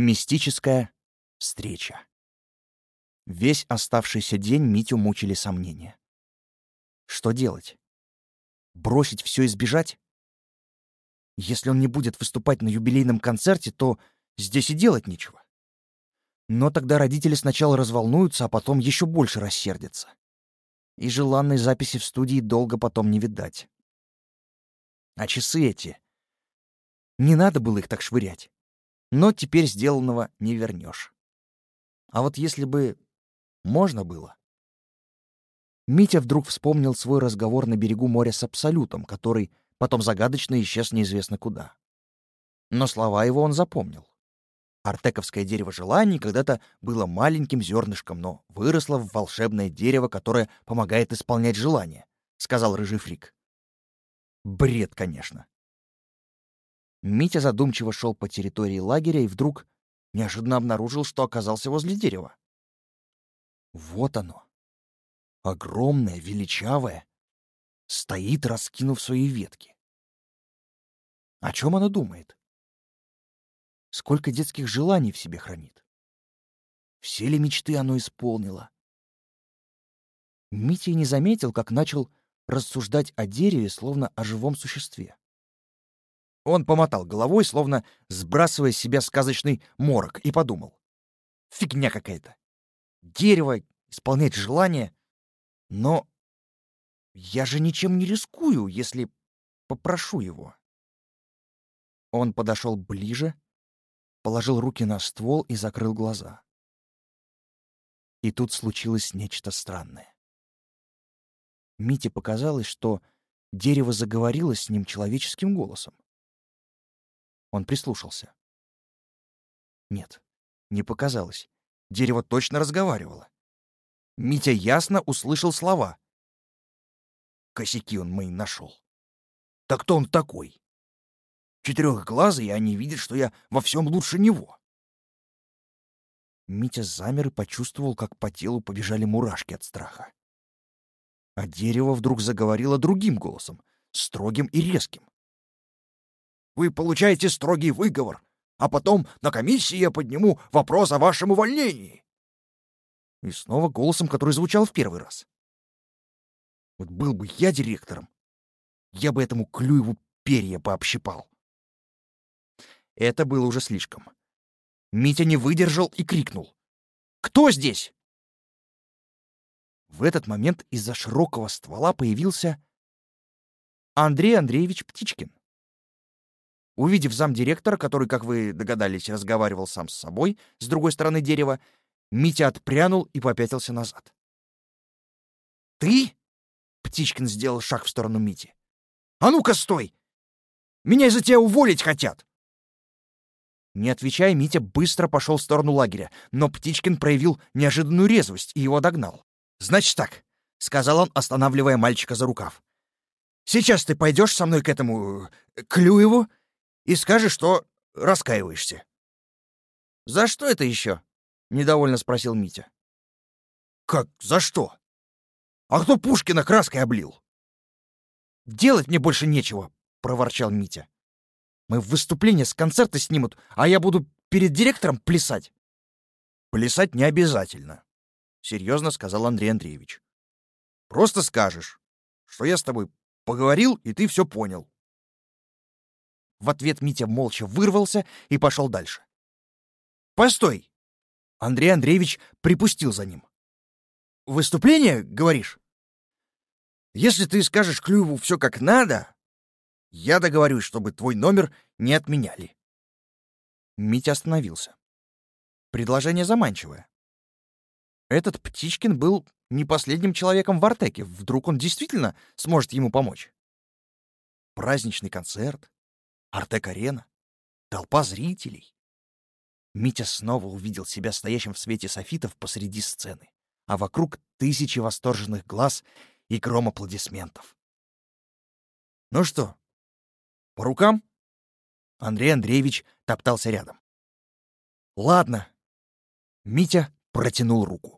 Мистическая встреча. Весь оставшийся день Митю мучили сомнения. Что делать? Бросить все и сбежать? Если он не будет выступать на юбилейном концерте, то здесь и делать нечего. Но тогда родители сначала разволнуются, а потом еще больше рассердятся. И желанной записи в студии долго потом не видать. А часы эти... Не надо было их так швырять. Но теперь сделанного не вернешь. А вот если бы можно было. Митя вдруг вспомнил свой разговор на берегу моря с Абсолютом, который потом загадочно исчез неизвестно куда. Но слова его он запомнил. Артековское дерево желаний когда-то было маленьким зернышком, но выросло в волшебное дерево, которое помогает исполнять желания, — сказал рыжий фрик. Бред, конечно. Митя задумчиво шел по территории лагеря и вдруг неожиданно обнаружил, что оказался возле дерева. Вот оно. Огромное, величавое. Стоит, раскинув свои ветки. О чем оно думает? Сколько детских желаний в себе хранит? Все ли мечты оно исполнило? Митя не заметил, как начал рассуждать о дереве, словно о живом существе. Он помотал головой, словно сбрасывая с себя сказочный морок, и подумал. Фигня какая-то дерево, исполнять желания. Но я же ничем не рискую, если попрошу его. Он подошел ближе, положил руки на ствол и закрыл глаза. И тут случилось нечто странное. Мите показалось, что дерево заговорило с ним человеческим голосом. Он прислушался. Нет, не показалось. Дерево точно разговаривало. Митя ясно услышал слова. Косяки он мои нашел. Так кто он такой? Четырехглазый, и они видят, что я во всем лучше него. Митя замер и почувствовал, как по телу побежали мурашки от страха. А дерево вдруг заговорило другим голосом, строгим и резким. «Вы получаете строгий выговор а потом на комиссии я подниму вопрос о вашем увольнении. И снова голосом, который звучал в первый раз. Вот был бы я директором, я бы этому Клюеву перья пообщипал. Это было уже слишком. Митя не выдержал и крикнул. «Кто здесь?» В этот момент из-за широкого ствола появился Андрей Андреевич Птичкин. Увидев замдиректора, который, как вы догадались, разговаривал сам с собой с другой стороны дерева, Митя отпрянул и попятился назад. «Ты?» — Птичкин сделал шаг в сторону Мити. «А ну-ка, стой! Меня из-за тебя уволить хотят!» Не отвечая, Митя быстро пошел в сторону лагеря, но Птичкин проявил неожиданную резвость и его догнал. «Значит так», — сказал он, останавливая мальчика за рукав. «Сейчас ты пойдешь со мной к этому... Э, Клюеву и скажешь, что раскаиваешься. «За что это еще?» — недовольно спросил Митя. «Как за что? А кто Пушкина краской облил?» «Делать мне больше нечего», — проворчал Митя. «Мы выступление с концерта снимут, а я буду перед директором плясать». «Плясать не обязательно», — серьезно сказал Андрей Андреевич. «Просто скажешь, что я с тобой поговорил, и ты все понял. В ответ Митя молча вырвался и пошел дальше. «Постой!» Андрей Андреевич припустил за ним. «Выступление, говоришь?» «Если ты скажешь Клюеву все как надо, я договорюсь, чтобы твой номер не отменяли». Митя остановился. Предложение заманчивое. Этот Птичкин был не последним человеком в Артеке. Вдруг он действительно сможет ему помочь? Праздничный концерт, Артек-арена, толпа зрителей. Митя снова увидел себя стоящим в свете софитов посреди сцены, а вокруг тысячи восторженных глаз и гром аплодисментов. «Ну что, по рукам?» Андрей Андреевич топтался рядом. «Ладно». Митя протянул руку.